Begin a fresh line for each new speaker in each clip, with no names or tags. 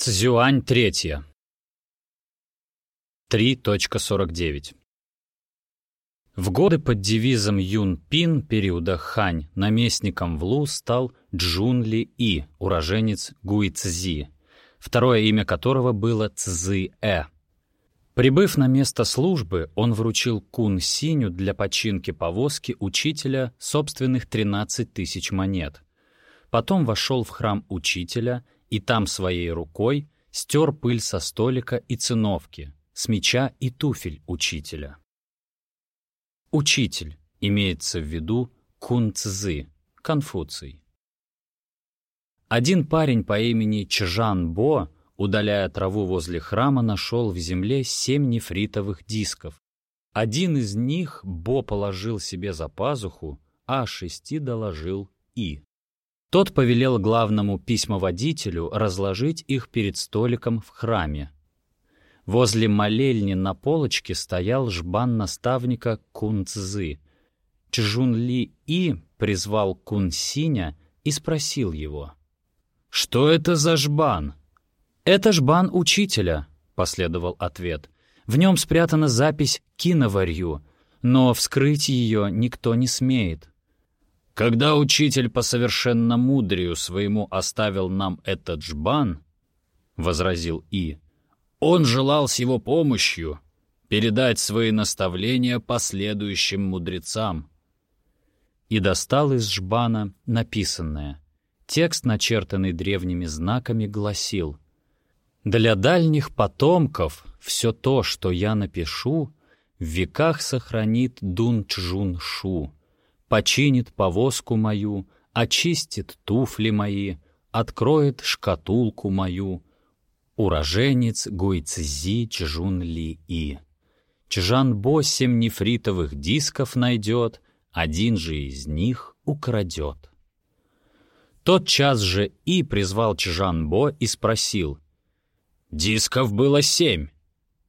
Цзюань третья. 3.49 В годы под девизом Юн Пин периода Хань наместником в Лу стал Джун Ли И, уроженец Гуи Цзи, второе имя которого было Цзы Э. Прибыв на место службы, он вручил Кун Синю для починки повозки учителя собственных 13 тысяч монет. Потом вошел в храм учителя и там своей рукой стер пыль со столика и циновки, с меча и туфель учителя. Учитель имеется в виду Кун Цзы, Конфуций. Один парень по имени Чжан Бо удаляя траву возле храма, нашел в земле семь нефритовых дисков. Один из них Бо положил себе за пазуху, а шести доложил И. Тот повелел главному письмоводителю разложить их перед столиком в храме. Возле молельни на полочке стоял жбан наставника Кунцзы. Чжун-Ли И призвал Кун-Синя и спросил его. «Что это за жбан?» «Это жбан учителя», — последовал ответ. «В нем спрятана запись киноварью, но вскрыть ее никто не смеет». «Когда учитель по совершенномудрию своему оставил нам этот жбан», — возразил И, — «он желал с его помощью передать свои наставления последующим мудрецам». И достал из жбана написанное. Текст, начертанный древними знаками, гласил — для дальних потомков все то, что я напишу, в веках сохранит Дун Чжун Шу, починит повозку мою, очистит туфли мои, откроет шкатулку мою, уроженец Гуйцзи Чжун Ли И. Чжанбо семь нефритовых дисков найдет, один же из них украдет. Тот час же И призвал Чжанбо и спросил — «Дисков было семь.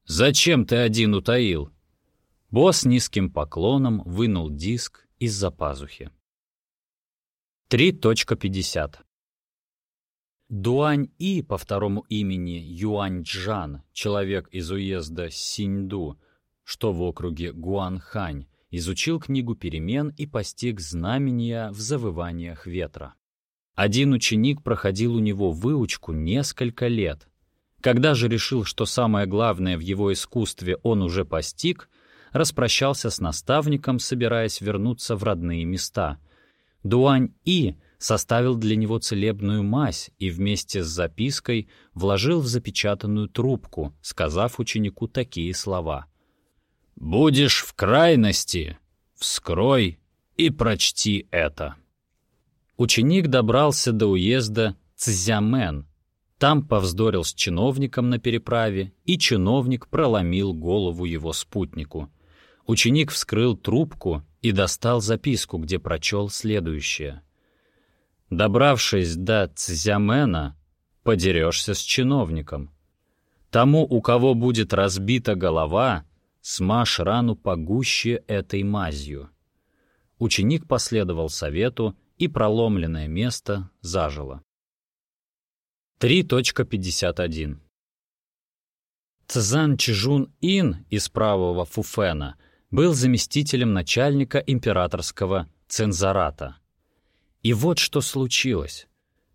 Зачем ты один утаил?» Босс низким поклоном вынул диск из-за пазухи. 3.50 Дуань-И по второму имени Юань-Джан, человек из уезда Синьду, что в округе Гуанхань, изучил книгу перемен и постиг знамения в завываниях ветра. Один ученик проходил у него выучку несколько лет, когда же решил, что самое главное в его искусстве он уже постиг, распрощался с наставником, собираясь вернуться в родные места. Дуань-И составил для него целебную мазь и вместе с запиской вложил в запечатанную трубку, сказав ученику такие слова. «Будешь в крайности, вскрой и прочти это». Ученик добрался до уезда Цзямен, там повздорил с чиновником на переправе, и чиновник проломил голову его спутнику. Ученик вскрыл трубку и достал записку, где прочел следующее. «Добравшись до Цзямена, подерешься с чиновником. Тому, у кого будет разбита голова, смажь рану погуще этой мазью». Ученик последовал совету, и проломленное место зажило. 3.51 Цзан Чжун Ин из правого Фуфена был заместителем начальника императорского цензората. И вот что случилось.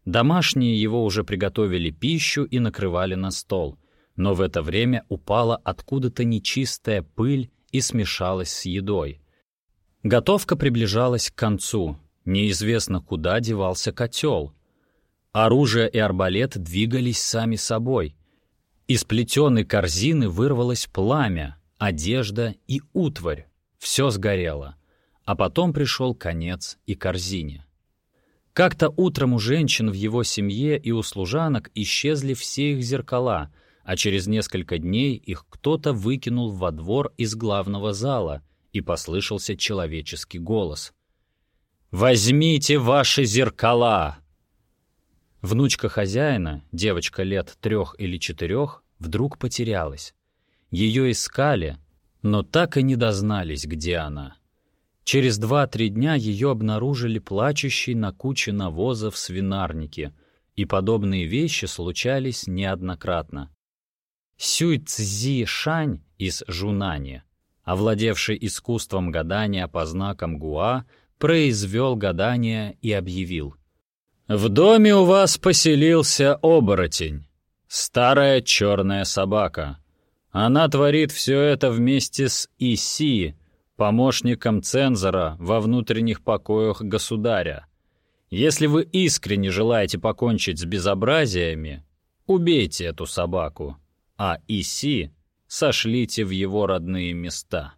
Домашние его уже приготовили пищу и накрывали на стол, но в это время упала откуда-то нечистая пыль и смешалась с едой. Готовка приближалась к концу, неизвестно куда девался котел — Оружие и арбалет двигались сами собой. Из плетеной корзины вырвалось пламя, одежда и утварь. Все сгорело. А потом пришел конец и корзине. Как-то утром у женщин в его семье и у служанок исчезли все их зеркала, а через несколько дней их кто-то выкинул во двор из главного зала, и послышался человеческий голос. «Возьмите ваши зеркала!» Внучка хозяина, девочка лет трех или четырех, вдруг потерялась. Ее искали, но так и не дознались, где она. Через два-три дня ее обнаружили плачущей на куче навоза в свинарнике, и подобные вещи случались неоднократно. Сюй Цзи Шань из Жунани, овладевший искусством гадания по знакам Гуа, произвел гадание и объявил. «В доме у вас поселился оборотень, старая черная собака. Она творит все это вместе с Иси, помощником цензора во внутренних покоях государя. Если вы искренне желаете покончить с безобразиями, убейте эту собаку, а Иси сошлите в его родные места».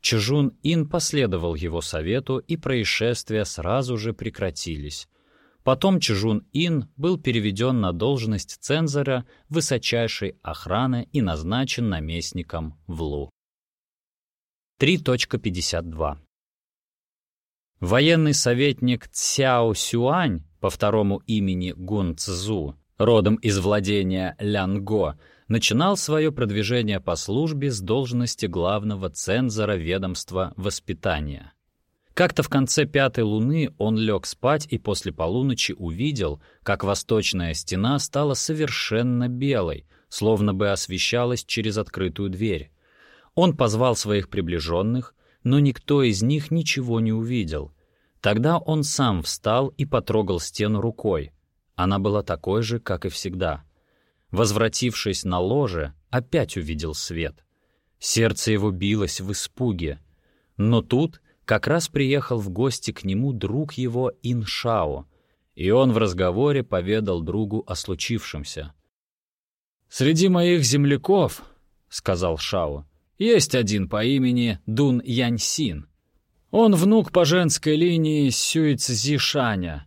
Чжун Ин последовал его совету, и происшествия сразу же прекратились. Потом Чжун Ин был переведен на должность цензора высочайшей охраны и назначен наместником в Лу. 3.52 Военный советник Цяо Сюань, по второму имени Гун Цзу, родом из владения Лянго, начинал свое продвижение по службе с должности главного цензора ведомства воспитания. Как-то в конце пятой луны он лег спать и после полуночи увидел, как восточная стена стала совершенно белой, словно бы освещалась через открытую дверь. Он позвал своих приближенных, но никто из них ничего не увидел. Тогда он сам встал и потрогал стену рукой. Она была такой же, как и всегда. Возвратившись на ложе, опять увидел свет. Сердце его билось в испуге. Но тут как раз приехал в гости к нему друг его Иншао, и он в разговоре поведал другу о случившемся. «Среди моих земляков, — сказал Шао, — есть один по имени Дун Яньсин. Он внук по женской линии Сюйцзишаня,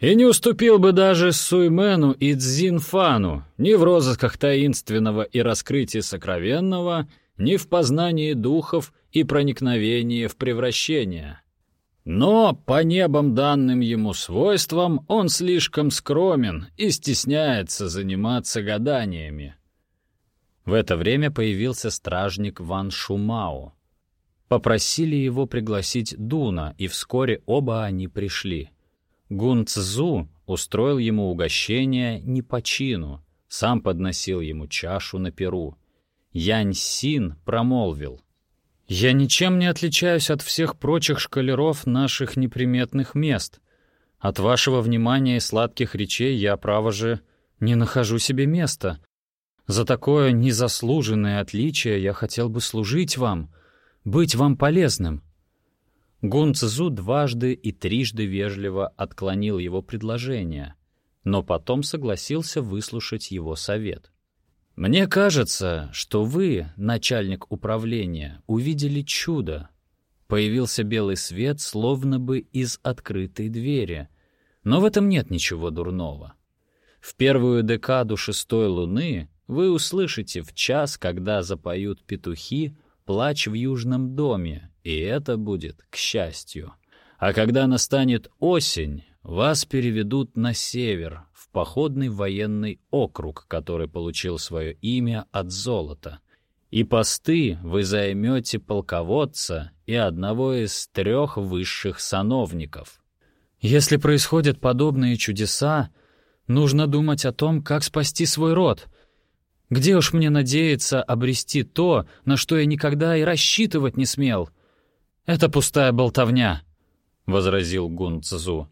и не уступил бы даже Суймену и Цзинфану ни в розысках таинственного и раскрытии сокровенного, ни в познании духов и проникновении в превращение. Но по небам данным ему свойствам он слишком скромен и стесняется заниматься гаданиями. В это время появился стражник Ван Шумао. Попросили его пригласить Дуна, и вскоре оба они пришли. Гун Цзу устроил ему угощение не по чину, сам подносил ему чашу на перу. Янь Син промолвил. «Я ничем не отличаюсь от всех прочих шкалеров наших неприметных мест. От вашего внимания и сладких речей я, право же, не нахожу себе места. За такое незаслуженное отличие я хотел бы служить вам, быть вам полезным». Гун Цзу дважды и трижды вежливо отклонил его предложение, но потом согласился выслушать его совет. «Мне кажется, что вы, начальник управления, увидели чудо. Появился белый свет, словно бы из открытой двери. Но в этом нет ничего дурного. В первую декаду шестой луны вы услышите в час, когда запоют петухи, плач в южном доме, и это будет к счастью. А когда настанет осень, вас переведут на север, в походный военный округ, который получил свое имя от золота. И посты вы займете полководца и одного из трех высших сановников. Если происходят подобные чудеса, нужно думать о том, как спасти свой род. Где уж мне надеяться обрести то, на что я никогда и рассчитывать не смел? Это пустая болтовня, — возразил Гун Цзу.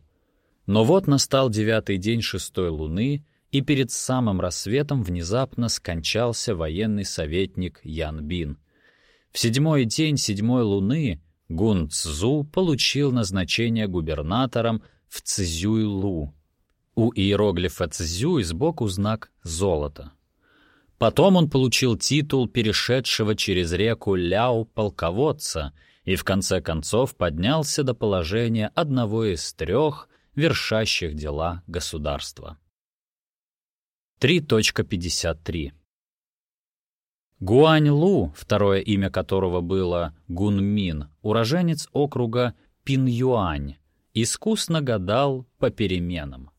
Но вот настал девятый день шестой луны, и перед самым рассветом внезапно скончался военный советник Ян Бин. В седьмой день седьмой луны Гун Цзу получил назначение губернатором в Цзюйлу. У иероглифа Цзюй сбоку знак «золото». Потом он получил титул перешедшего через реку Ляо полководца и в конце концов поднялся до положения одного из трех вершащих дела государства. 3.53 Гуань Лу, второе имя которого было Гунмин, уроженец округа Пинюань, искусно гадал по переменам.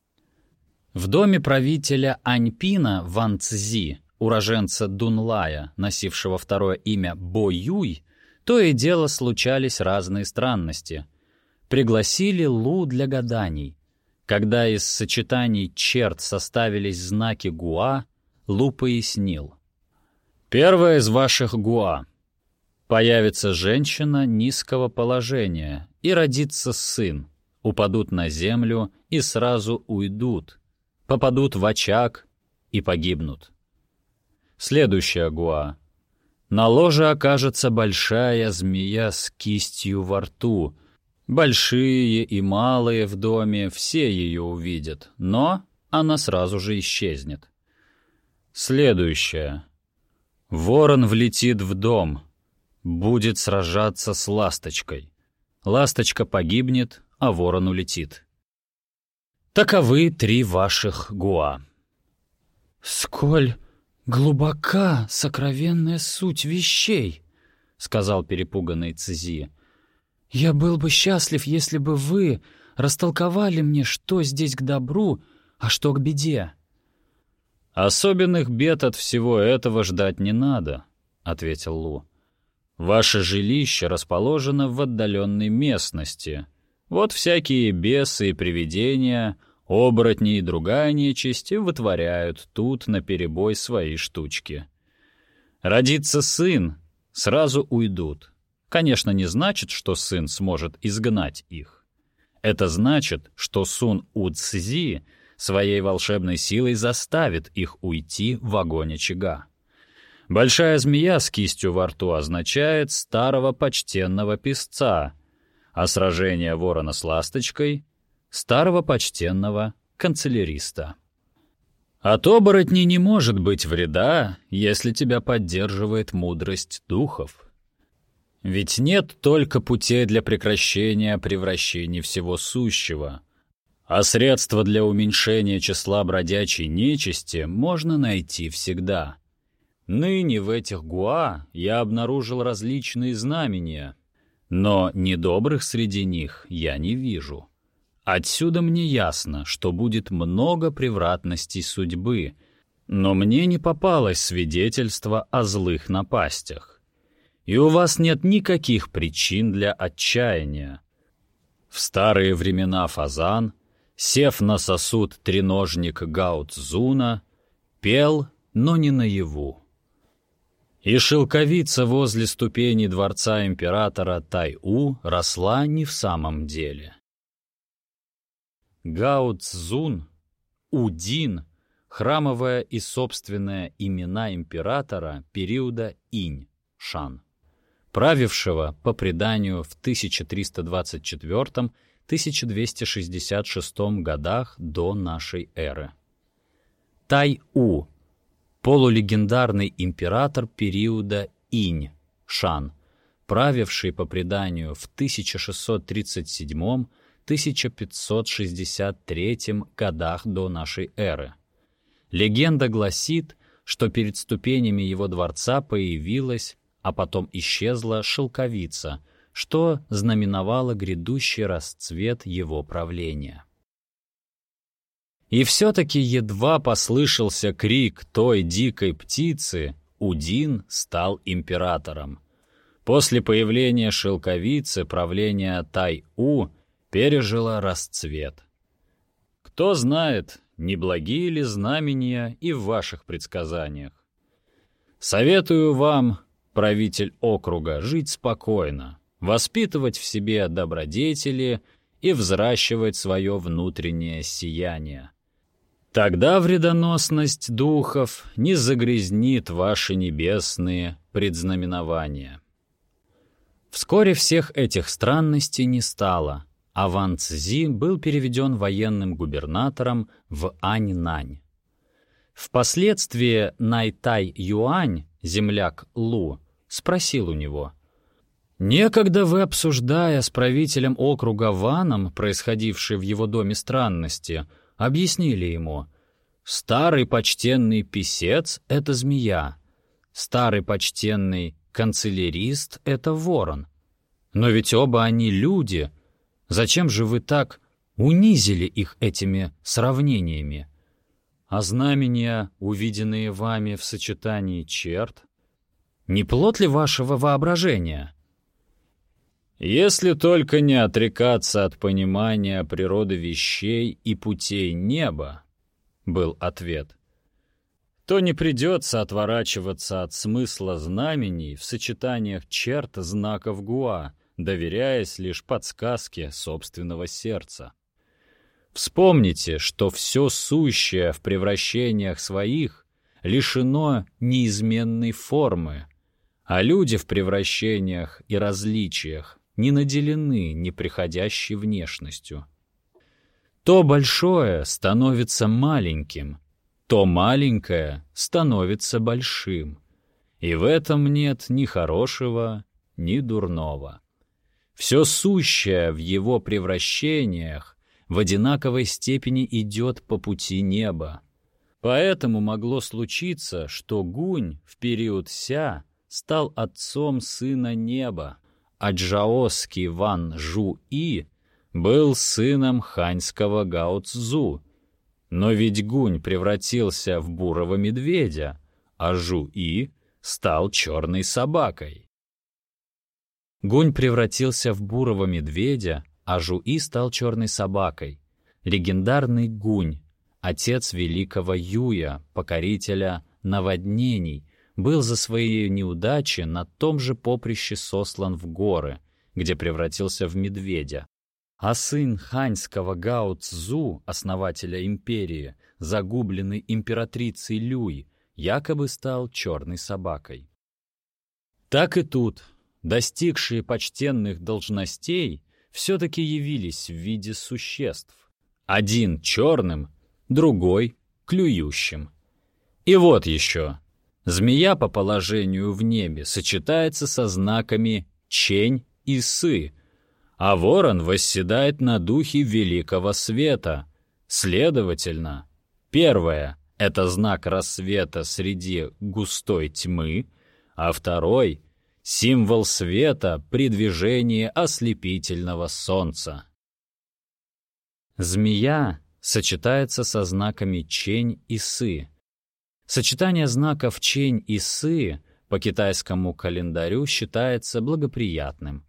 В доме правителя Аньпина Ван Цзи, уроженца Дунлая, носившего второе имя Бо Юй, то и дело случались разные странности — Пригласили Лу для гаданий. Когда из сочетаний черт составились знаки гуа, Лу пояснил. Первое из ваших гуа. Появится женщина низкого положения, и родится сын. Упадут на землю и сразу уйдут. Попадут в очаг и погибнут. Следующая гуа. На ложе окажется большая змея с кистью во рту. Большие и малые в доме все ее увидят, но она сразу же исчезнет. Следующее. Ворон влетит в дом, будет сражаться с ласточкой. Ласточка погибнет, а ворон улетит. Таковы три ваших гуа.
«Сколь глубока сокровенная суть вещей», — сказал перепуганный Цзи. «Я был бы счастлив, если бы вы растолковали мне, что здесь к добру, а что к беде».
«Особенных бед от всего этого ждать не надо», — ответил Лу. «Ваше жилище расположено в отдаленной местности. Вот всякие бесы и привидения, оборотни и другая нечисть вытворяют тут наперебой свои штучки. Родится сын, сразу уйдут. Конечно, не значит, что сын сможет изгнать их. Это значит, что Сун Уцзи — своей волшебной силой заставит их уйти в огонь очага. Большая змея с кистью во рту означает старого почтенного песца, а сражение ворона с ласточкой — старого почтенного канцеляриста. От оборотней не может быть вреда, если тебя поддерживает мудрость духов. Ведь нет только путей для прекращения превращений всего сущего — а средства для уменьшения числа бродячей нечисти можно найти всегда. Ныне в этих гуа я обнаружил различные знамения, но недобрых среди них я не вижу. Отсюда мне ясно, что будет много превратностей судьбы, но мне не попалось свидетельство о злых напастях. И у вас нет никаких причин для отчаяния. В старые времена фазан — сев на сосуд треножник Гаутзуна, пел, но не наяву. И шелковица возле ступени дворца императора Тай-У росла не в самом деле. Гаутзун, Удин, храмовое и собственное имена императора периода Инь, Шан, правившего, по преданию, в 1324 1266 годах до нашей эры. Тай-У — полулегендарный император периода Инь, Шан, правивший по преданию в 1637-1563 годах до нашей эры. Легенда гласит, что перед ступенями его дворца появилась, а потом исчезла шелковица — что знаменовало грядущий расцвет его правления. И все-таки едва послышался крик той дикой птицы, Удин стал императором. После появления шелковицы правление Тай-У пережило расцвет. Кто знает, неблагие ли знамения и в ваших предсказаниях. Советую вам, правитель округа, жить спокойно, воспитывать в себе добродетели и взращивать свое внутреннее сияние. Тогда вредоносность духов не загрязнит ваши небесные предзнаменования. Вскоре всех этих странностей не стало, а Ван Цзи был переведен военным губернатором в Аньнань. Впоследствии Найтай Юань, земляк Лу, спросил у него — Некогда вы, обсуждая с правителем округа Ваном происходившие в его доме странности, объяснили ему, старый почтенный писец — это змея, старый почтенный канцелярист — это ворон. Но ведь оба они люди. Зачем же вы так унизили их этими сравнениями? А знамения, увиденные вами в сочетании черт, не плод ли вашего воображения — Если только не отрекаться от понимания природы вещей и путей неба, был ответ, то не придется отворачиваться от смысла знамений в сочетаниях черт знаков Гуа, доверяясь лишь подсказке собственного сердца. Вспомните, что все сущее в превращениях своих лишено неизменной формы, а люди в превращениях и различиях не наделены неприходящей внешностью. То большое становится маленьким, то маленькое становится большим, и в этом нет ни хорошего, ни дурного. Все сущее в его превращениях в одинаковой степени идет по пути неба. Поэтому могло случиться, что Гунь в период Ся стал отцом сына неба, а Джаоский Ван Жу-И был сыном ханьского Гао Цзу. Но ведь Гунь превратился в бурого медведя, а Жу-И стал черной собакой. Гунь превратился в бурого медведя, а Жуи стал черной собакой. Легендарный Гунь, отец великого Юя, покорителя наводнений, был за свои неудачи на том же поприще сослан в горы, где превратился в медведя. А сын ханьского Гао Цзу, основателя империи, загубленный императрицей Люй, якобы стал черной собакой. Так и тут достигшие почтенных должностей, все-таки явились в виде существ. Один черным, другой клюющим. И вот еще. Змея по положению в небе сочетается со знаками чень и сы, а ворон восседает на духе великого света. Следовательно, первое — это знак рассвета среди густой тьмы, а второй — символ света при движении ослепительного солнца. Змея сочетается со знаками чень и сы. Сочетание знаков чень и сы по китайскому календарю считается благоприятным.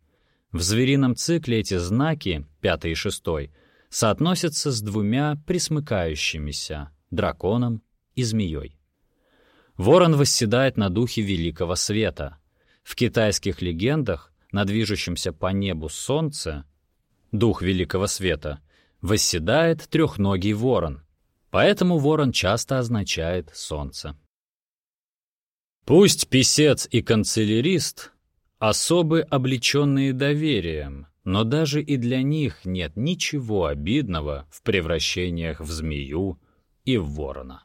В зверином цикле эти знаки, пятый и шестой, соотносятся с двумя присмыкающимися — драконом и змеей. Ворон восседает на духе великого света — в китайских легендах на движущемся по небу солнце, дух великого света, восседает трехногий ворон, поэтому ворон часто означает солнце. Пусть писец и канцелярист — особы, облеченные доверием, но даже и для них нет ничего обидного в превращениях в змею и в ворона.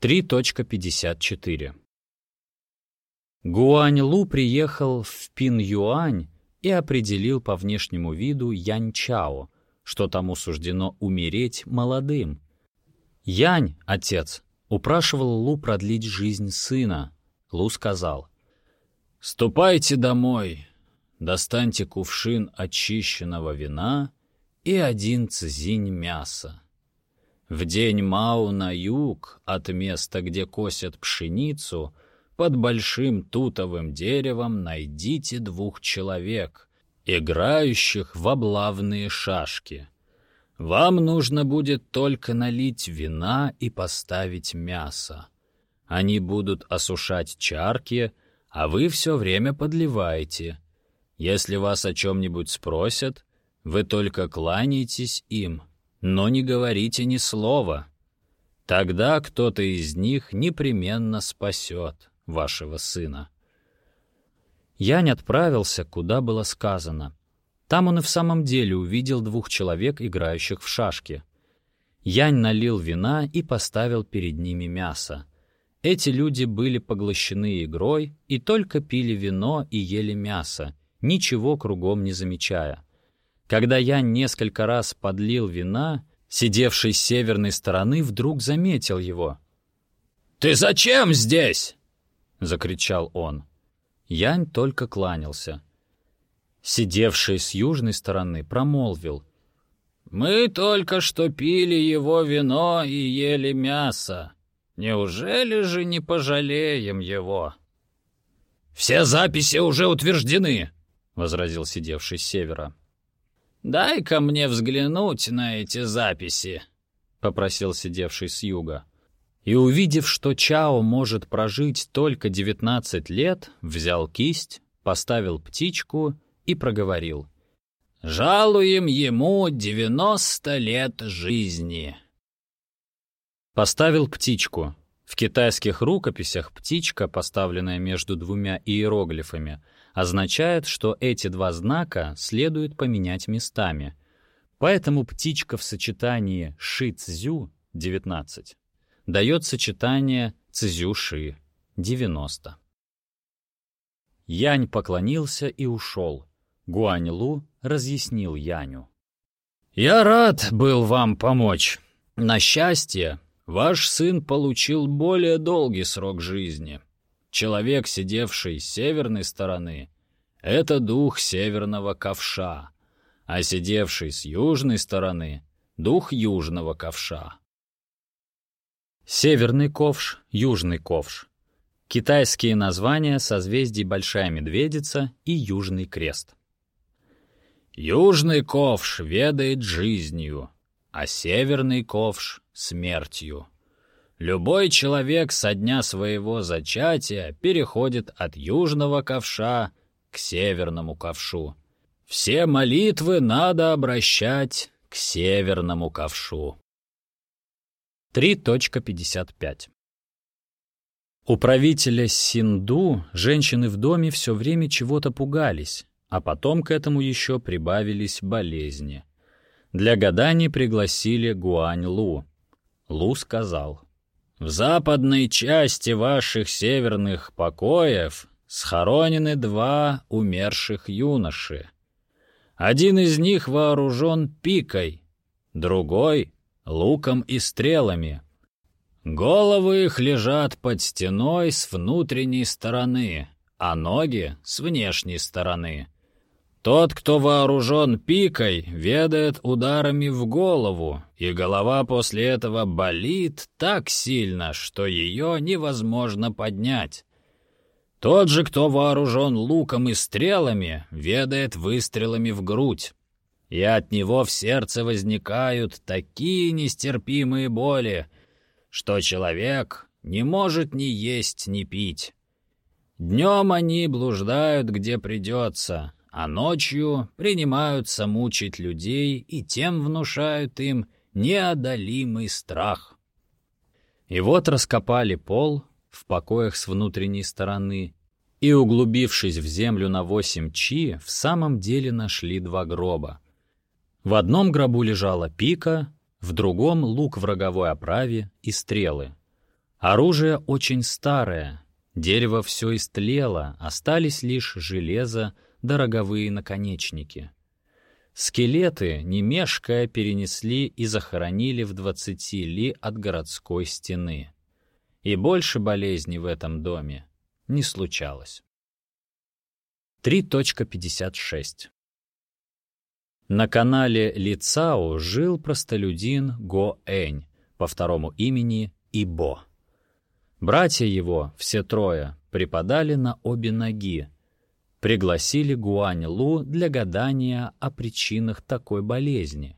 3.54 Гуань Лу приехал в Пин-Юань и определил по внешнему виду Янь Чао, что тому суждено умереть молодым. Янь, отец, упрашивал Лу продлить жизнь сына. Лу сказал, «Ступайте домой, достаньте кувшин очищенного вина и один цзинь мяса. В день Мау на юг, от места, где косят пшеницу — под большим тутовым деревом найдите двух человек, играющих в облавные шашки. Вам нужно будет только налить вина и поставить мясо. Они будут осушать чарки, а вы все время подливаете. Если вас о чем-нибудь спросят, вы только кланяйтесь им, но не говорите ни слова. Тогда кто-то из них непременно спасет вашего сына». Янь отправился, куда было сказано. Там он и в самом деле увидел двух человек, играющих в шашки. Янь налил вина и поставил перед ними мясо. Эти люди были поглощены игрой и только пили вино и ели мясо, ничего кругом не замечая. Когда Янь несколько раз подлил вина, сидевший с северной стороны вдруг заметил его. «Ты зачем здесь?» — закричал он. Янь только кланялся. Сидевший с южной стороны промолвил. «Мы только что пили его вино и ели мясо. Неужели же не пожалеем его?» «Все записи уже утверждены», — возразил сидевший с севера.
«Дай-ка мне взглянуть на эти записи», —
попросил сидевший с юга. И, увидев, что Чао может прожить только 19 лет, взял кисть, поставил птичку и проговорил.
«Жалуем ему 90 лет жизни».
Поставил птичку. В китайских рукописях птичка, поставленная между двумя иероглифами, означает, что эти два знака следует поменять местами. Поэтому птичка в сочетании «ши-цзю» — 19 дает сочетание «цзю-ши» — 90. Янь поклонился и ушел. Гуань-Лу разъяснил Яню.
«Я рад был вам помочь. На счастье, ваш сын получил более долгий срок жизни. Человек, сидевший с северной стороны, — это дух северного ковша, а сидевший с южной стороны — дух южного ковша».
Северный ковш, Южный ковш. Китайские названия созвездий Большая Медведица и Южный Крест.
Южный ковш ведает жизнью, а северный ковш — смертью. Любой человек со дня своего зачатия переходит от южного ковша к северному ковшу. Все молитвы надо обращать к северному ковшу.
3.55 У правителя Синду женщины в доме все время чего-то пугались, а потом к этому еще прибавились болезни. Для гаданий пригласили Гуань Лу. Лу сказал, «В западной части ваших северных покоев схоронены два умерших юноши. Один из них вооружен пикой, другой — луком и стрелами. Головы их лежат под стеной с внутренней стороны, а ноги — с внешней стороны. Тот, кто вооружен пикой, ведает ударами в голову, и голова после этого болит так сильно, что ее невозможно поднять. Тот же, кто вооружен луком и стрелами, ведает выстрелами в грудь. И от него в сердце возникают такие нестерпимые боли, что человек не может ни есть, ни пить. Днем они блуждают, где придется, а ночью принимаются мучить людей и тем внушают им неодолимый страх. И вот раскопали пол в покоях с внутренней стороны, и, углубившись в землю на восемь чи, в самом деле нашли два гроба. В одном гробу лежала пика, в другом — лук в роговой оправе и стрелы. Оружие очень старое, дерево все истлело, остались лишь железо, дороговые наконечники. Скелеты, не мешкая, перенесли и захоронили в двадцати ли от городской стены. И больше болезней в этом доме не случалось. 3.56 На канале Лицао жил простолюдин Го-Энь, по второму имени Ибо. Братья его, все трое, припадали на обе ноги, пригласили Гуань-Лу для гадания о причинах такой болезни.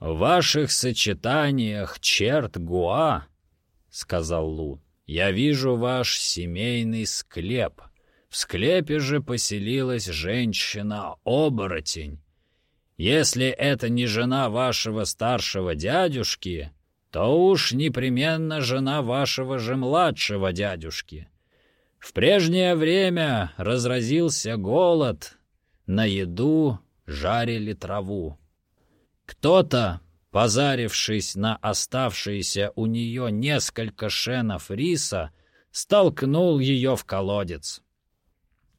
«В ваших сочетаниях черт Гуа, — сказал Лу, — я вижу ваш семейный склеп. В склепе же поселилась женщина-оборотень. Если это не жена вашего старшего дядюшки, то уж непременно жена вашего же младшего дядюшки. В прежнее время разразился голод, на еду жарили траву. Кто-то, позарившись на оставшиеся у нее несколько шенов риса, столкнул ее в колодец.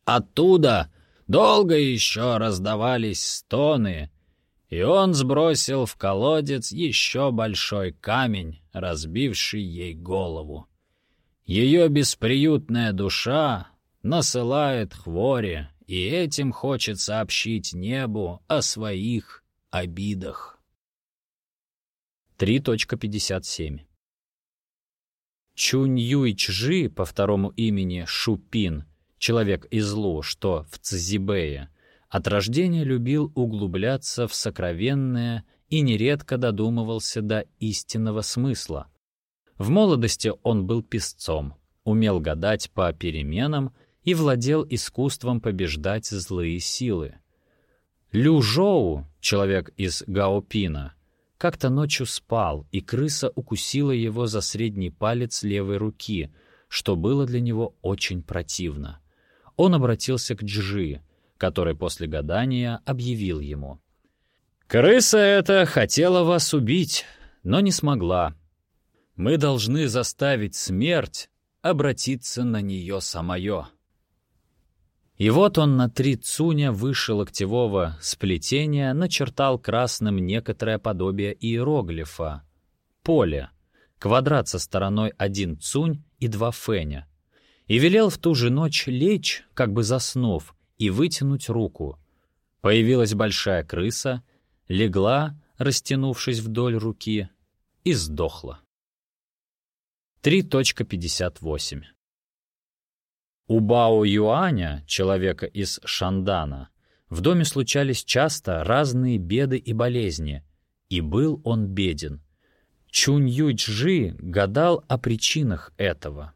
Оттуда долго еще раздавались стоны, и он сбросил в колодец еще большой камень, разбивший ей голову. Ее бесприютная душа насылает хвори, и этим хочет сообщить небу о своих обидах. 3.57 Чунь Юй Чжи по второму имени Шупин, человек из Лу, что в Цзибэе, от рождения любил углубляться в сокровенное и нередко додумывался до истинного смысла. В молодости он был песцом, умел гадать по переменам и владел искусством побеждать злые силы. Лю Жоу, человек из Гаопина, как-то ночью спал, и крыса укусила его за средний палец левой руки, что было для него очень противно. Он обратился к Джи, который после гадания объявил ему. «Крыса эта хотела вас убить, но не смогла. Мы должны заставить смерть обратиться на нее самое». И вот он на три цуня выше локтевого сплетения начертал красным некоторое подобие иероглифа. Поле. Квадрат со стороной один цунь и два фэня. И велел в ту же ночь лечь, как бы заснув, и вытянуть руку. Появилась большая крыса, легла, растянувшись вдоль руки, и сдохла. 3.58 у Бао Юаня, человека из Шандана, в доме случались часто разные беды и болезни, и был он беден. Чунь Юйчжи гадал о причинах этого.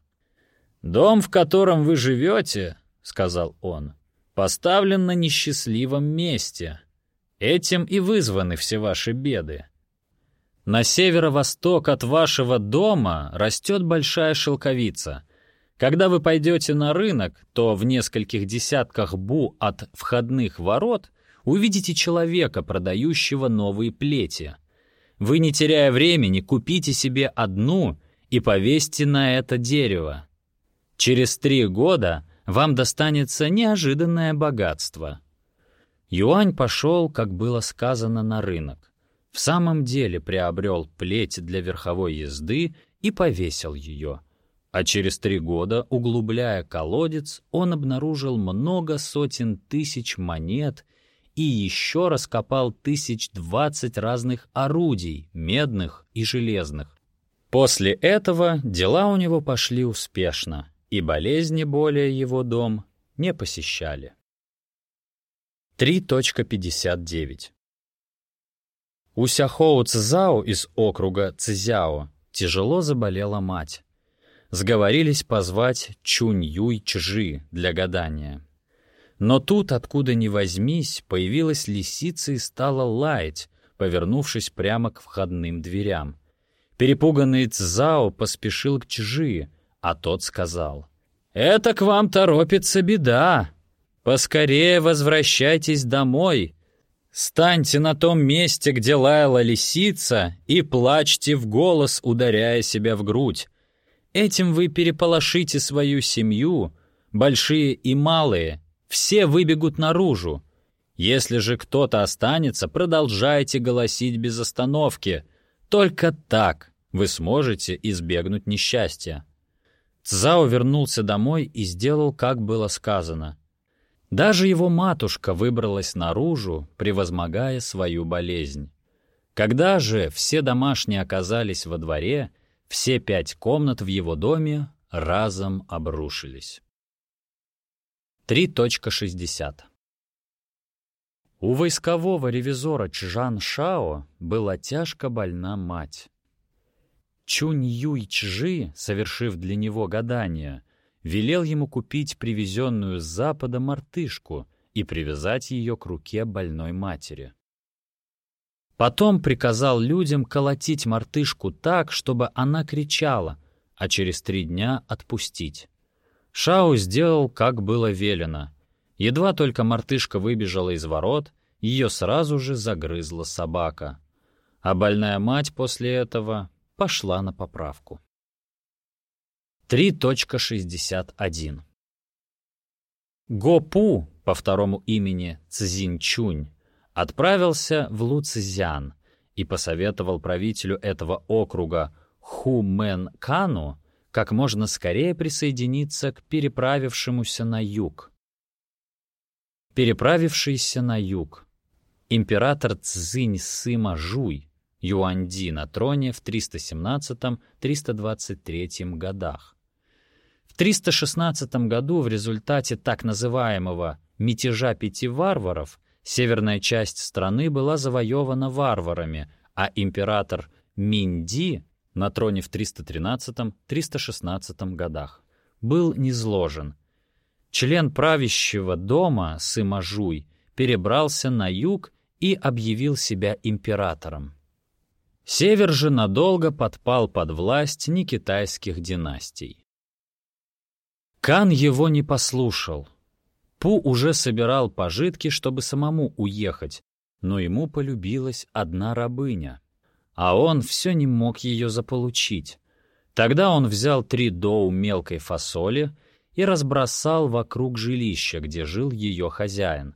«Дом, в котором вы живете, — сказал он, — поставлен на несчастливом месте. Этим и вызваны все ваши беды. На северо-восток от вашего дома растет большая шелковица — когда вы пойдете на рынок, то в нескольких десятках бу от входных ворот увидите человека, продающего новые плети. Вы, не теряя времени, купите себе одну и повесьте на это дерево. Через три года вам достанется неожиданное богатство. Юань пошел, как было сказано, на рынок. В самом деле приобрел плеть для верховой езды и повесил ее — а через три года, углубляя колодец, он обнаружил много сотен тысяч монет и еще раскопал тысяч двадцать разных орудий, медных и железных. После этого дела у него пошли успешно, и болезни более его дом не посещали. 3.59 У Сяхоу Цзао из округа Цзяо тяжело заболела мать сговорились позвать Чунь-Юй-Чжи для гадания. Но тут, откуда ни возьмись, появилась лисица и стала лаять, повернувшись прямо к входным дверям. Перепуганный Цзао поспешил к Чжи, а тот сказал, «Это к вам торопится беда. Поскорее возвращайтесь домой. Станьте на том месте, где лаяла лисица, и плачьте в голос, ударяя себя в грудь. Этим вы переполошите свою семью, большие и малые, все выбегут наружу. Если же кто-то останется, продолжайте голосить без остановки. Только так вы сможете избегнуть несчастья. Цзао вернулся домой и сделал, как было сказано. Даже его матушка выбралась наружу, превозмогая свою болезнь. Когда же все домашние оказались во дворе, все пять комнат в его доме разом обрушились. 3.60 У войскового ревизора Чжан Шао была тяжко больна мать. Чунь Юй Чжи, совершив для него гадание, велел ему купить привезенную с запада мартышку и привязать ее к руке больной матери. Потом приказал людям колотить мартышку так, чтобы она кричала, а через три дня отпустить. Шау сделал, как было велено. Едва только мартышка выбежала из ворот, ее сразу же загрызла собака. А больная мать после этого пошла на поправку. 3.61 Гопу, по второму имени Цзиньчунь, отправился в Луцзян и посоветовал правителю этого округа Ху Мэн Кану как можно скорее присоединиться к переправившемуся на юг. Переправившийся на юг. Император Цзинь Сыма Жуй, Юанди на троне в 317-323 годах. В 316 году в результате так называемого мятежа пяти варваров северная часть страны была завоевана варварами, а император Минди на троне в 313-316 годах был низложен. Член правящего дома Сымажуй перебрался на юг и объявил себя императором. Север же надолго подпал под власть некитайских династий. Кан его не послушал. Пу уже собирал пожитки, чтобы самому уехать, но ему полюбилась одна рабыня, а он все не мог ее заполучить. Тогда он взял три доу мелкой фасоли и разбросал вокруг жилища, где жил ее хозяин.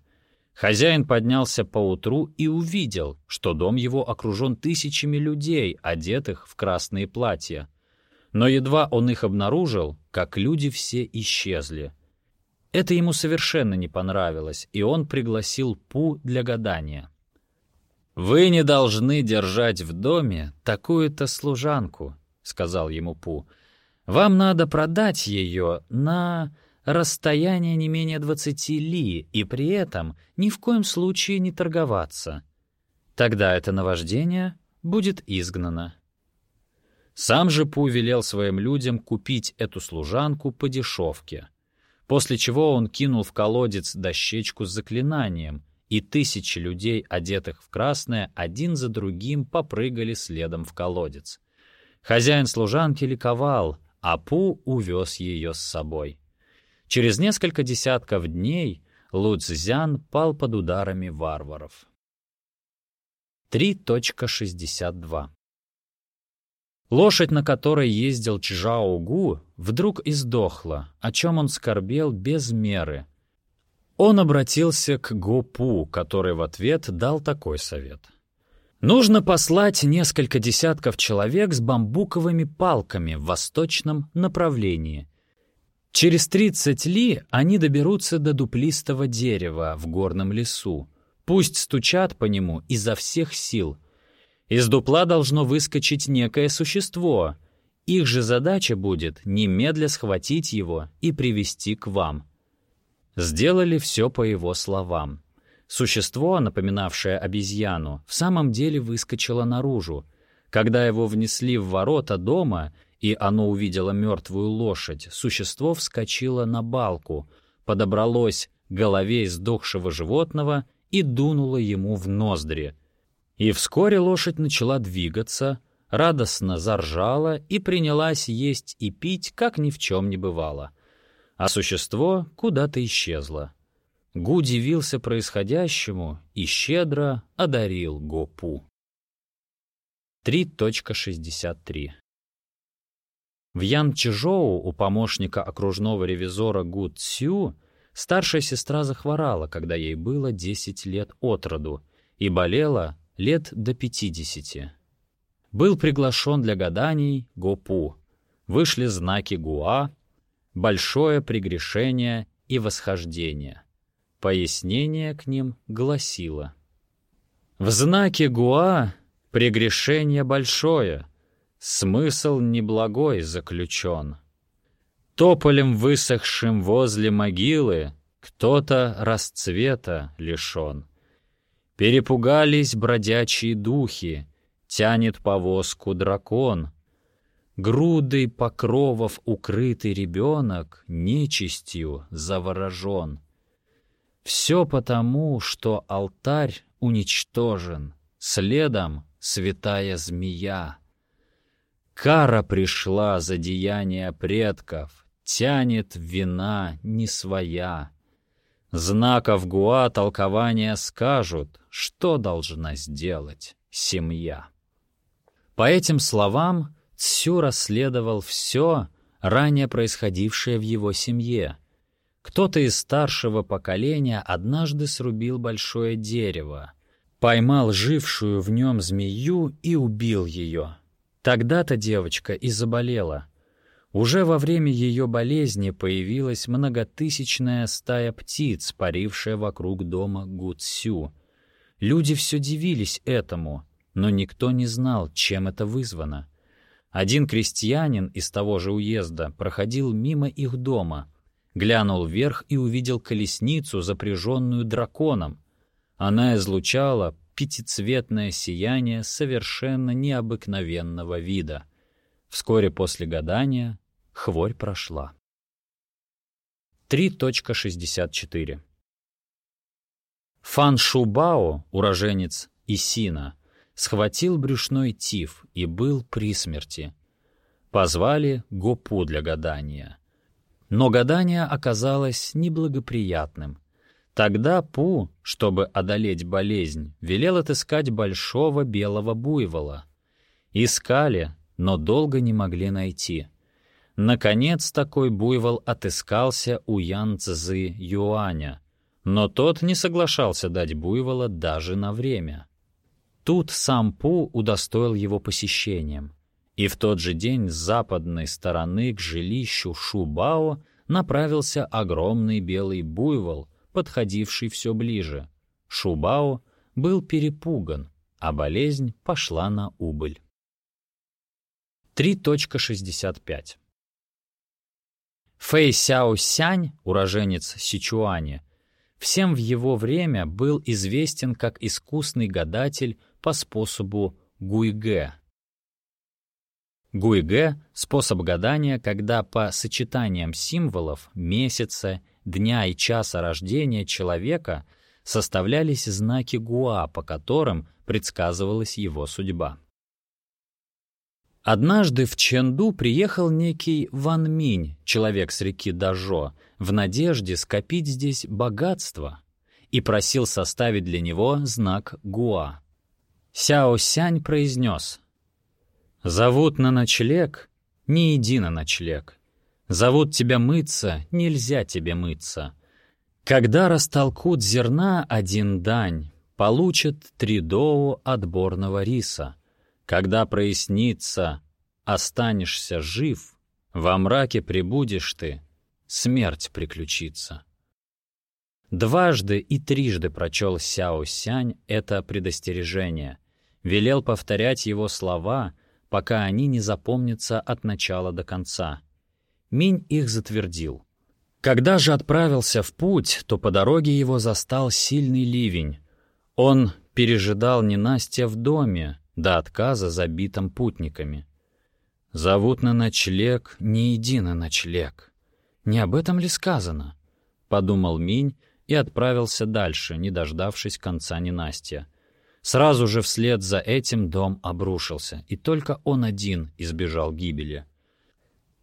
Хозяин поднялся поутру и увидел, что дом его окружен тысячами людей, одетых в красные платья. Но едва он их обнаружил, как люди все исчезли. Это ему совершенно не понравилось, и он пригласил Пу для гадания. «Вы не должны держать в доме такую-то служанку», — сказал ему Пу. «Вам надо продать ее на расстояние не менее 20 ли, и при этом ни в коем случае не торговаться. Тогда это наваждение будет изгнано. Сам же Пу велел своим людям купить эту служанку по дешевке, после чего он кинул в колодец дощечку с заклинанием, и тысячи людей, одетых в красное, один за другим попрыгали следом в колодец. Хозяин служанки ликовал, а Пу увез ее с собой. Через несколько десятков дней Луцзян пал под ударами варваров. 3.62 Лошадь, на которой ездил Чжао-Гу, вдруг издохла, о чем он скорбел без меры. Он обратился к Гопу, который в ответ дал такой совет. Нужно послать несколько десятков человек с бамбуковыми палками в восточном направлении — Через 30 ли они доберутся до дуплистого дерева в горном лесу. Пусть стучат по нему изо всех сил. Из дупла должно выскочить некое существо. Их же задача будет немедля схватить его и привести к вам. Сделали все по его словам. Существо, напоминавшее обезьяну, в самом деле выскочило наружу. Когда его внесли в ворота дома, и оно увидело мертвую лошадь, существо вскочило на балку, подобралось к голове издохшего животного и дунуло ему в ноздри. И вскоре лошадь начала двигаться, радостно заржала и принялась есть и пить, как ни в чем не бывало. А существо куда-то исчезло. Гу удивился происходящему и щедро одарил Гопу. 3.63 в Янчжоу у помощника окружного ревизора Гу Цю старшая сестра захворала, когда ей было 10 лет от роду, и болела лет до 50. Был приглашен для гаданий Гопу. Вышли знаки Гуа, большое прегрешение и восхождение. Пояснение к ним гласило. В знаке Гуа прегрешение большое — смысл неблагой заключен. Тополем высохшим возле могилы кто-то расцвета лишен. Перепугались бродячие духи, тянет повозку дракон. Грудой покровов укрытый ребенок нечистью заворожен. Все потому, что алтарь уничтожен, следом святая змея. Кара пришла за деяния предков, тянет вина не своя. Знаков Гуа толкования скажут, что должна сделать семья. По этим словам Цю расследовал все, ранее происходившее в его семье. Кто-то из старшего поколения однажды срубил большое дерево, поймал жившую в нем змею и убил ее. Тогда-то девочка и заболела. Уже во время ее болезни появилась многотысячная стая птиц, парившая вокруг дома Гуцю. Люди все дивились этому, но никто не знал, чем это вызвано. Один крестьянин из того же уезда проходил мимо их дома. глянул вверх и увидел колесницу, запряженную драконом. Она излучала пятицветное сияние совершенно необыкновенного вида. Вскоре после гадания хворь прошла. 3.64 Фан Шубао, уроженец Исина, схватил брюшной тиф и был при смерти. Позвали Гопу для гадания. Но гадание оказалось неблагоприятным. Тогда Пу, чтобы одолеть болезнь, велел отыскать большого белого буйвола. Искали, но долго не могли найти. Наконец такой буйвол отыскался у Ян Цзы Юаня, но тот не соглашался дать буйвола даже на время. Тут сам Пу удостоил его посещением, и в тот же день с западной стороны к жилищу Шубао направился огромный белый буйвол, подходивший все ближе. Шубао был перепуган, а болезнь пошла на убыль. 3.65 Фэй Сяо Сянь, уроженец Сичуани, всем в его время был известен как искусный гадатель по способу Гуйге. Гуйге — способ гадания, когда по сочетаниям символов, месяца, дня и часа рождения человека составлялись знаки Гуа, по которым предсказывалась его судьба. Однажды в Ченду приехал некий Ван Минь, человек с реки Дажо, в надежде скопить здесь богатство, и просил составить для него знак Гуа. Сяо Сянь произнес «Зовут на ночлег? Не иди на ночлег. Зовут тебя мыться? Нельзя тебе мыться. Когда растолкут зерна один дань, получат три доу отборного риса». Когда прояснится, останешься жив, во мраке прибудешь ты, смерть приключится. Дважды и трижды прочел Сяо Сянь это предостережение, велел повторять его слова, пока они не запомнятся от начала до конца. Минь их затвердил. Когда же отправился в путь, то по дороге его застал сильный ливень. Он пережидал ненастья в доме, до отказа забитым путниками. Зовут на ночлег, не иди на ночлег. Не об этом ли сказано? Подумал Минь и отправился дальше, не дождавшись конца ненастья. Сразу же вслед за этим дом обрушился, и только он один избежал гибели.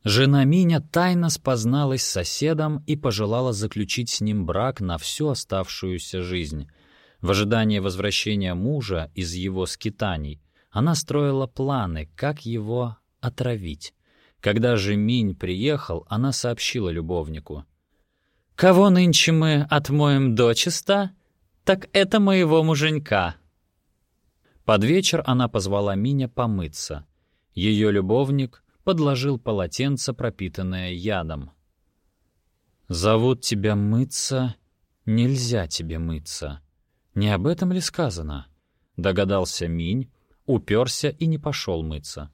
Жена Миня тайно спозналась с соседом и пожелала заключить с ним брак на всю оставшуюся жизнь — в ожидании возвращения мужа из его скитаний она строила планы, как его отравить. Когда же Минь приехал, она сообщила любовнику. «Кого нынче мы отмоем дочисто, так это моего муженька». Под вечер она позвала Миня помыться. Ее любовник подложил полотенце, пропитанное ядом. «Зовут тебя мыться, нельзя тебе мыться», не об этом ли сказано? Догадался Минь, уперся и не пошел мыться.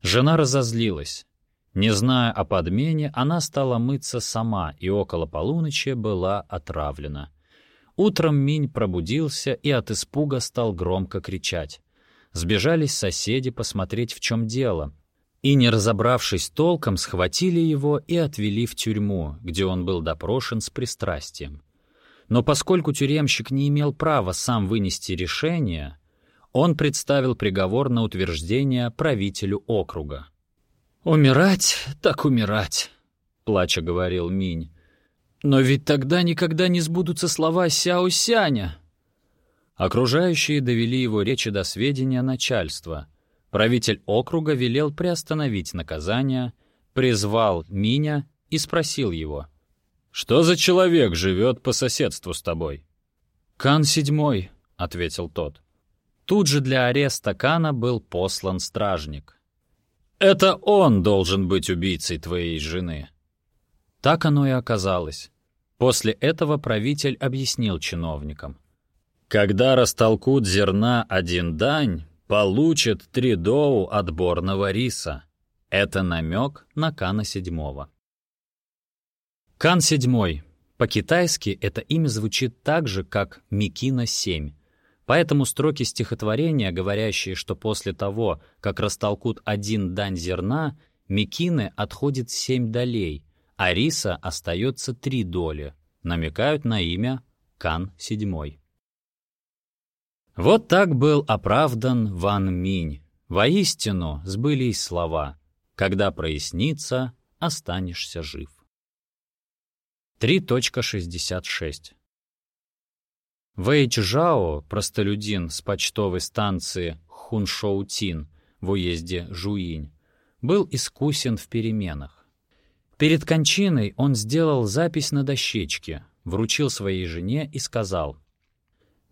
Жена разозлилась. Не зная о подмене, она стала мыться сама и около полуночи была отравлена. Утром Минь пробудился и от испуга стал громко кричать. Сбежались соседи посмотреть, в чем дело. И, не разобравшись толком, схватили его и отвели в тюрьму, где он был допрошен с пристрастием. Но поскольку тюремщик не имел права сам вынести решение, он представил приговор на утверждение правителю округа. «Умирать так умирать», — плача говорил Минь. «Но ведь тогда никогда не сбудутся слова Сяо-Сяня». Окружающие довели его речи до сведения начальства. Правитель округа велел приостановить наказание, призвал Миня и спросил его — «Что за человек живет по соседству с тобой?» «Кан седьмой», — ответил тот. Тут же для ареста Кана был послан стражник. «Это он должен быть убийцей твоей жены». Так оно и оказалось. После этого правитель объяснил чиновникам. «Когда растолкут зерна один дань, получат три доу отборного риса». Это намек на Кана седьмого. Кан седьмой. По-китайски это имя звучит так же, как Микина-7. Поэтому строки стихотворения, говорящие, что после того, как растолкут один дань зерна, Микины отходит семь долей, а риса остается три доли, намекают на имя Кан седьмой. Вот так был оправдан Ван Минь. Воистину сбылись слова. Когда прояснится, останешься жив. 3.66 Вэй Чжао, простолюдин с почтовой станции Хуншоутин в уезде Жуинь, был искусен в переменах. Перед кончиной он сделал запись на дощечке, вручил своей жене и сказал,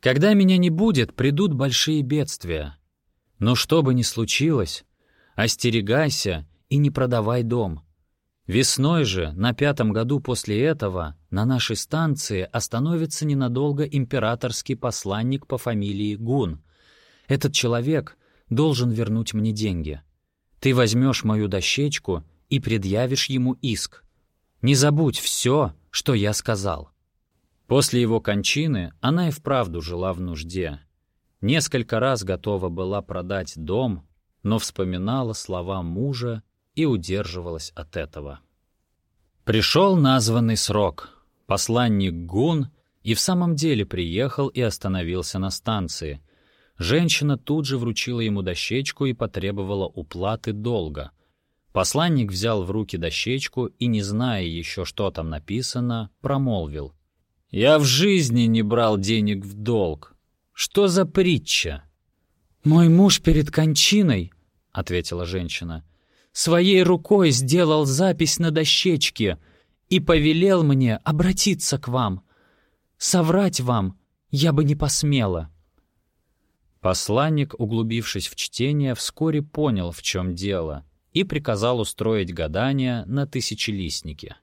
«Когда меня не будет, придут большие бедствия. Но что бы ни случилось, остерегайся и не продавай дом. Весной же, на пятом году после этого, на нашей станции остановится ненадолго императорский посланник по фамилии Гун. Этот человек должен вернуть мне деньги. Ты возьмешь мою дощечку и предъявишь ему иск. Не забудь все, что я сказал». После его кончины она и вправду жила в нужде. Несколько раз готова была продать дом, но вспоминала слова мужа и удерживалась от этого. Пришел названный срок. Посланник Гун и в самом деле приехал и остановился на станции. Женщина тут же вручила ему дощечку и потребовала уплаты долга. Посланник взял в руки дощечку и, не зная еще, что там написано, промолвил. «Я в жизни не брал денег в долг. Что за притча?»
«Мой муж перед кончиной», — ответила женщина, — своей рукой сделал запись на дощечке и повелел мне обратиться к вам. Соврать вам я бы не посмела».
Посланник, углубившись в чтение, вскоре понял, в чем дело, и приказал устроить гадание на тысячелистнике.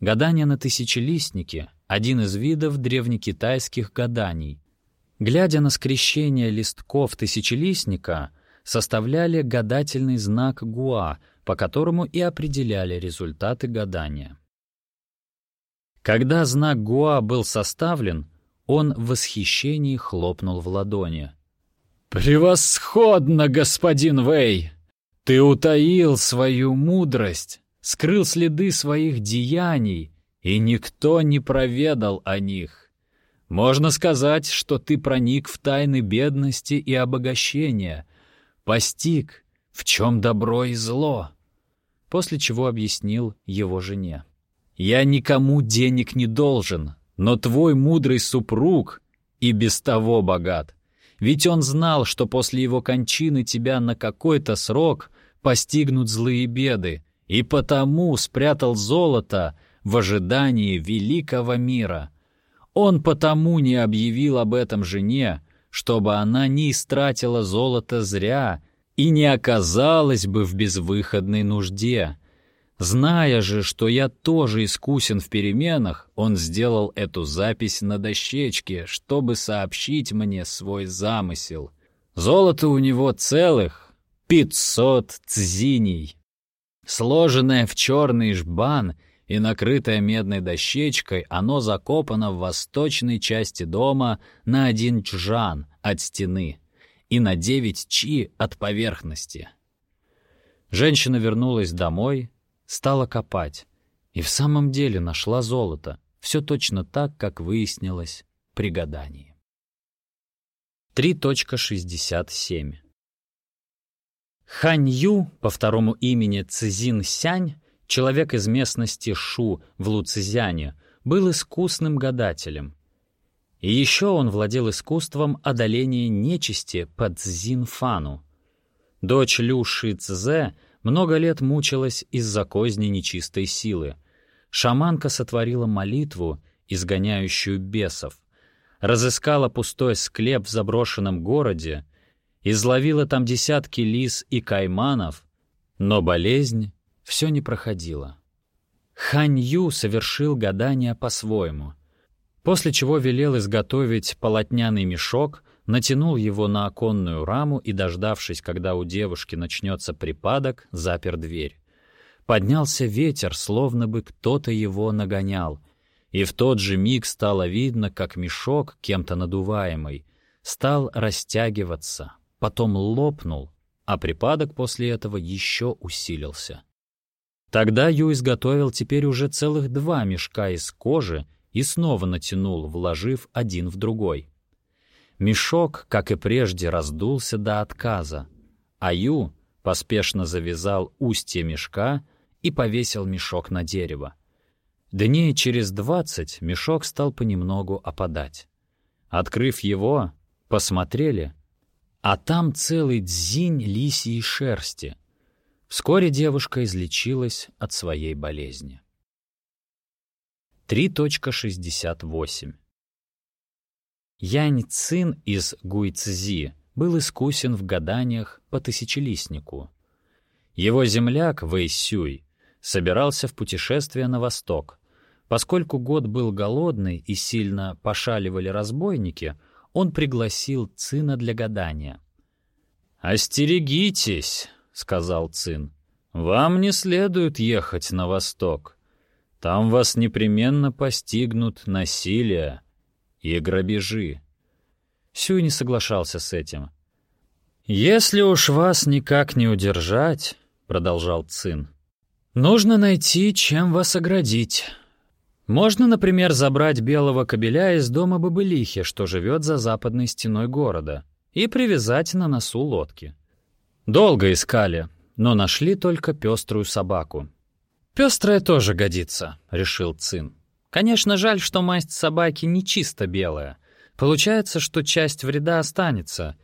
Гадание на тысячелистнике — один из видов древнекитайских гаданий. Глядя на скрещение листков тысячелистника — составляли гадательный знак Гуа, по которому и определяли результаты гадания. Когда знак Гуа был составлен, он в восхищении хлопнул в ладони. «Превосходно, господин Вэй! Ты утаил свою мудрость, скрыл следы своих деяний, и никто не проведал о них. Можно сказать, что ты проник в тайны бедности и обогащения, постиг, в чем добро и зло, после чего объяснил его жене. «Я никому денег не должен, но твой мудрый супруг и без того богат. Ведь он знал, что после его кончины тебя на какой-то срок постигнут злые беды, и потому спрятал золото в ожидании великого мира. Он потому не объявил об этом жене, чтобы она не истратила золото зря и не оказалась бы в безвыходной нужде. Зная же, что я тоже искусен в переменах, он сделал эту запись на дощечке, чтобы сообщить мне свой замысел. Золото у него целых пятьсот цзиней. Сложенное в черный жбан и накрытое медной дощечкой, оно закопано в восточной части дома на один чжан от стены и на девять чи от поверхности. Женщина вернулась домой, стала копать и в самом деле нашла золото, все точно так, как выяснилось при гадании. 3.67 Хань Ю, по второму имени Цзин Сянь, человек из местности Шу в Луцзяне, был искусным гадателем. И еще он владел искусством одоления нечисти под Цзинфану. Дочь Лю Ши Цзэ много лет мучилась из-за козни нечистой силы. Шаманка сотворила молитву, изгоняющую бесов, разыскала пустой склеп в заброшенном городе, изловила там десятки лис и кайманов, но болезнь все не проходило. Хань Ю совершил гадание по-своему, после чего велел изготовить полотняный мешок, натянул его на оконную раму и, дождавшись, когда у девушки начнется припадок, запер дверь. Поднялся ветер, словно бы кто-то его нагонял. И в тот же миг стало видно, как мешок, кем-то надуваемый, стал растягиваться, потом лопнул, а припадок после этого еще усилился. Тогда Ю изготовил теперь уже целых два мешка из кожи и снова натянул, вложив один в другой. Мешок, как и прежде, раздулся до отказа, а Ю поспешно завязал устье мешка и повесил мешок на дерево. Дней через двадцать мешок стал понемногу опадать. Открыв его, посмотрели, а там целый дзинь лисьей шерсти. Вскоре девушка излечилась от своей болезни. 3.68 Янь Цин из Гуйцзи был искусен в гаданиях по тысячелистнику. Его земляк Вэй Сюй собирался в путешествие на восток. Поскольку год был голодный и сильно пошаливали разбойники, он пригласил Цина для гадания. «Остерегитесь», — сказал Цин, — «вам не следует ехать на восток. Там вас непременно постигнут насилие и грабежи». Сюй не соглашался с этим. «Если уж вас никак не удержать», — продолжал Цин, — «нужно найти, чем вас оградить». Можно, например, забрать белого кобеля из дома бабылихи, что живет за западной стеной города, и привязать на носу лодки. Долго искали, но нашли только пеструю собаку. «Пестрая тоже годится», — решил Цин. «Конечно, жаль, что масть собаки не чисто белая. Получается, что часть вреда останется.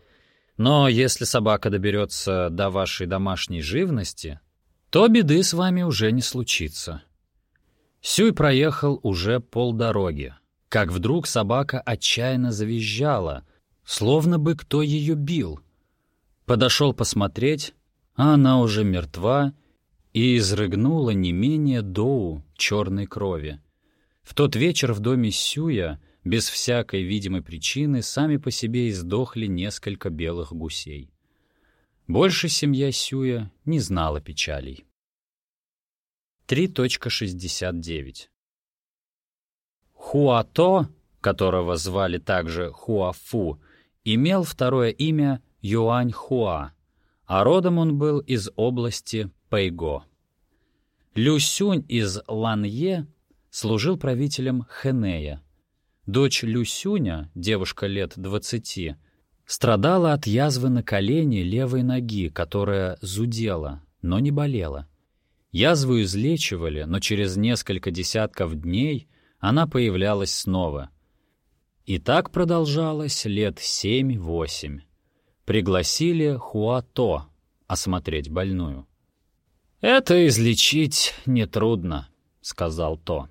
Но если собака доберется до вашей домашней живности, то беды с вами уже не случится». Сюй проехал уже полдороги, как вдруг собака отчаянно завизжала, словно бы кто ее бил. Подошел посмотреть, а она уже мертва и изрыгнула не менее доу черной крови. В тот вечер в доме Сюя, без всякой видимой причины, сами по себе издохли несколько белых гусей. Больше семья Сюя не знала печалей. 3.69. Хуато, которого звали также Хуафу, имел второе имя Юань Хуа, а родом он был из области Пэйго. Люсюнь из Ланье служил правителем Хэнея. Дочь Люсюня, девушка лет двадцати, страдала от язвы на колене левой ноги, которая зудела, но не болела. Язву излечивали, но через несколько десятков дней она появлялась снова. И так продолжалось лет семь-восемь. Пригласили Хуато осмотреть больную. «Это излечить нетрудно», — сказал То.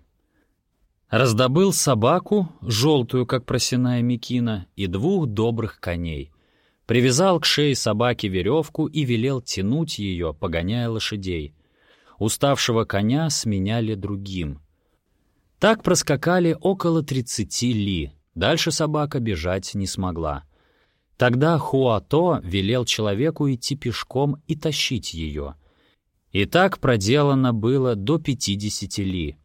Раздобыл собаку, желтую, как просяная мекина, и двух добрых коней. Привязал к шее собаки веревку и велел тянуть ее, погоняя лошадей — Уставшего коня сменяли другим. Так проскакали около 30 ли. Дальше собака бежать не смогла. Тогда Хуато велел человеку идти пешком и тащить ее. И так проделано было до 50 ли.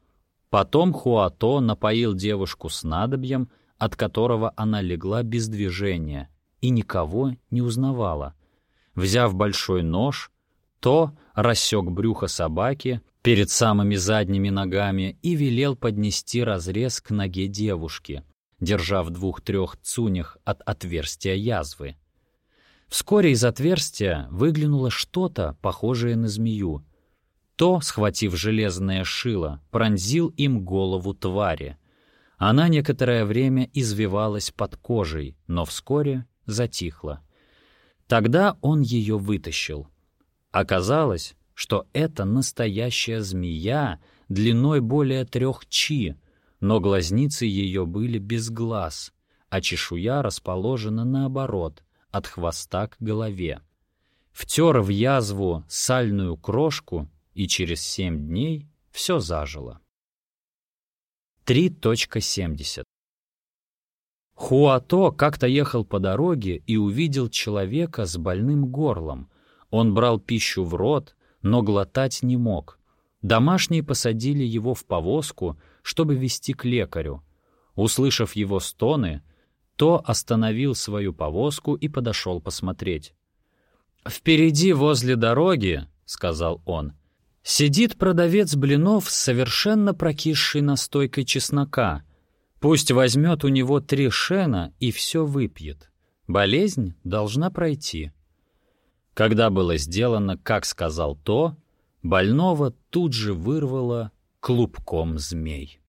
Потом Хуато напоил девушку снадобьем, от которого она легла без движения и никого не узнавала. Взяв большой нож, то рассек брюхо собаки перед самыми задними ногами и велел поднести разрез к ноге девушки, держа в двух-трех цунях от отверстия язвы. Вскоре из отверстия выглянуло что-то, похожее на змею. То, схватив железное шило, пронзил им голову твари. Она некоторое время извивалась под кожей, но вскоре затихла. Тогда он ее вытащил — Оказалось, что это настоящая змея длиной более трех чи, но глазницы ее были без глаз, а чешуя расположена наоборот, от хвоста к голове. Втер в язву сальную крошку, и через семь дней все зажило. 3.70 Хуато как-то ехал по дороге и увидел человека с больным горлом — он брал пищу в рот, но глотать не мог. Домашние посадили его в повозку, чтобы вести к лекарю. Услышав его стоны, то остановил свою повозку и подошел посмотреть. «Впереди, возле дороги, — сказал он, — сидит продавец блинов с совершенно прокисшей настойкой чеснока. Пусть возьмет у него три шена и все выпьет. Болезнь должна пройти». Когда было сделано, как сказал то, больного тут же вырвало клубком змей.